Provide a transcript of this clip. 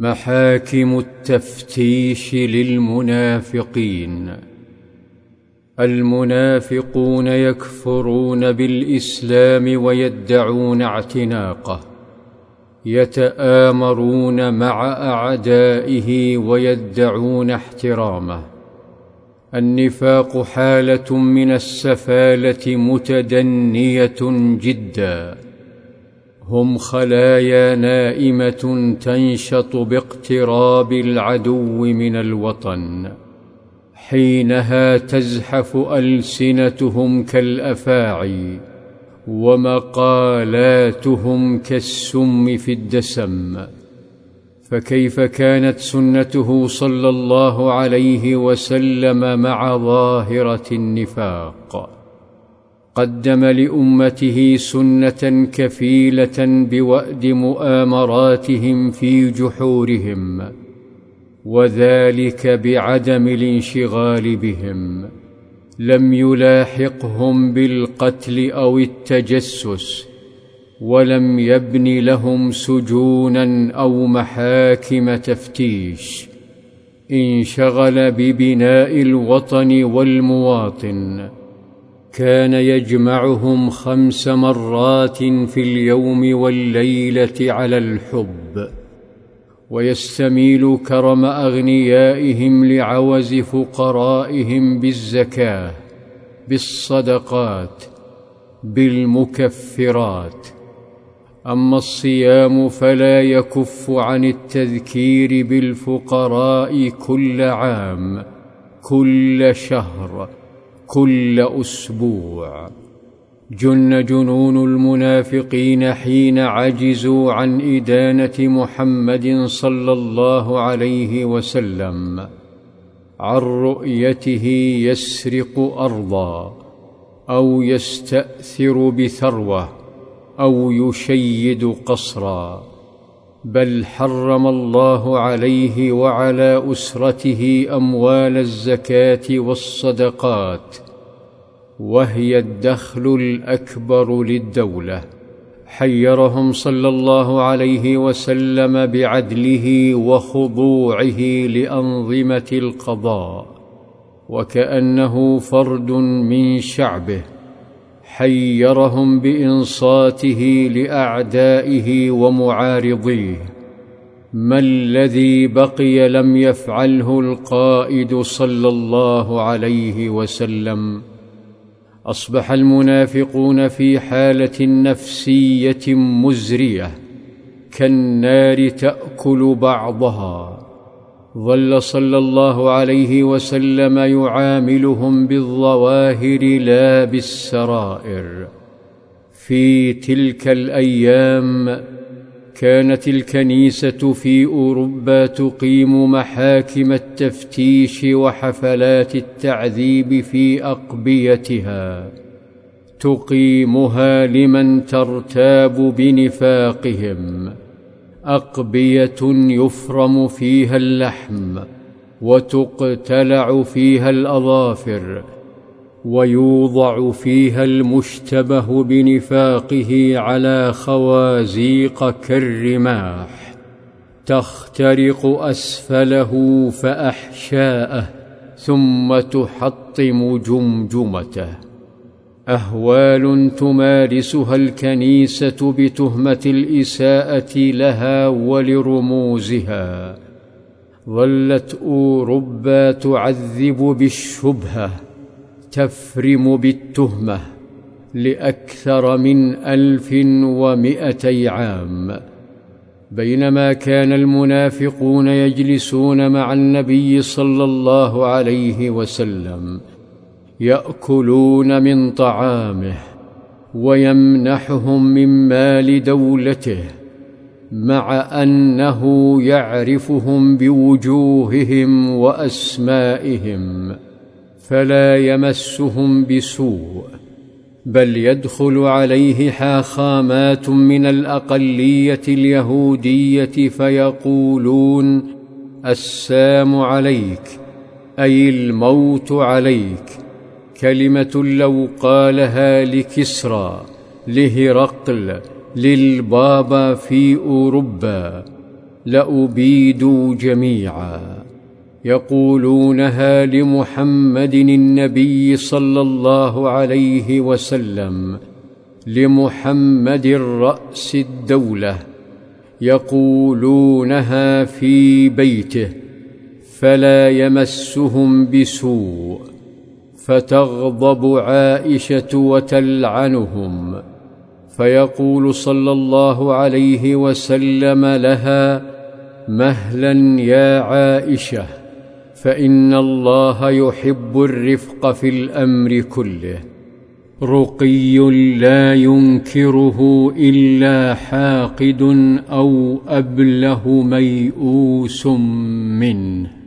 محاكم التفتيش للمنافقين المنافقون يكفرون بالاسلام ويدعون اعتناقه يتامرون مع اعدائه ويدعون احترامه. النفاق حاله من السفاله متدنيه جدا. هم خلايا نائمة تنشط باقتراب العدو من الوطن. حينها تزحف ألسنتهم كالأفاعي ومقالاتهم كالسم في الدسم. فكيف كانت سنته صلى الله عليه وسلم مع ظاهرة النفاق؟ قدم لأمته سنة كفيلة بوأد مؤامراتهم في جحورهم وذلك بعدم الانشغال بهم. لم يلاحقهم بالقتل أو التجسس ولم يبن لهم سجونا أو محاكم تفتيش. انشغل ببناء الوطن والمواطن كان يجمعهم خمس مرات في اليوم والليلة على الحب ويستميل كرم أغنيائهم لعوز فقرائهم بالزكاة بالصدقات بالمكفرات. أما الصيام فلا يكف عن التذكير بالفقراء كل عام كل شهر. كل أسبوع. جن جنون المنافقين حين عجزوا عن إدانة محمد صلى الله عليه وسلم. عن رؤيته يسرق أرضا أو يستأثر بثروة أو يشيد قصرا. بل حرم الله عليه وعلى أسرته أموال الزكاة والصدقات وهي الدخل الأكبر للدولة. حيرهم صلى الله عليه وسلم بعدله وخضوعه لأنظمة القضاء وكأنه فرد من شعبه. حيرهم بإنصاته لأعدائه ومعارضيه. ما الذي بقي لم يفعله القائد صلى الله عليه وسلم؟ أصبح المنافقون في حالة نفسية مزرية كالنار تأكل بعضها. ظل صلى الله عليه وسلم يعاملهم بالظواهر لا بالسرائر. في تلك الأيام كانت الكنيسة في أوروبا تقيم محاكم التفتيش وحفلات التعذيب في أقبيتها. تقيمها لمن ترتاب بنفاقهم. أقبية يفرم فيها اللحم وتقتلع فيها الأظافر. ويوضع فيها المشتبه بنفاقه على خوازيق كالرماح تخترق أسفله فأحشاءه ثم تحطم جمجمته. أهوال تمارسها الكنيسة بتهمة الإساءة لها ولرموزها. ظلت أوروبا تعذب بالشبهة. تفرم بالتهمة لأكثر من ألف ومئتي عام. بينما كان المنافقون يجلسون مع النبي صلى الله عليه وسلم يأكلون من طعامه ويمنحهم من مال دولته مع أنه يعرفهم بوجوههم وأسمائهم. فلا يمسهم بسوء بل يدخل عليه حاخامات من الأقلية اليهودية فيقولون السام عليك أي الموت عليك. كلمة لو قالها لكسرى لهرقل للبابا في أوروبا لابيدوا جميعا. يقولونها لمحمد النبي صلى الله عليه وسلم لمحمد راس الدولة يقولونها في بيته فلا يمسهم بسوء فتغضب عائشة وتلعنهم فيقول صلى الله عليه وسلم لها مهلا يا عائشة. فإن الله يحب الرفق في الأمر كله رقي لا ينكره إلا حاقد أو أبله ميؤوس منه.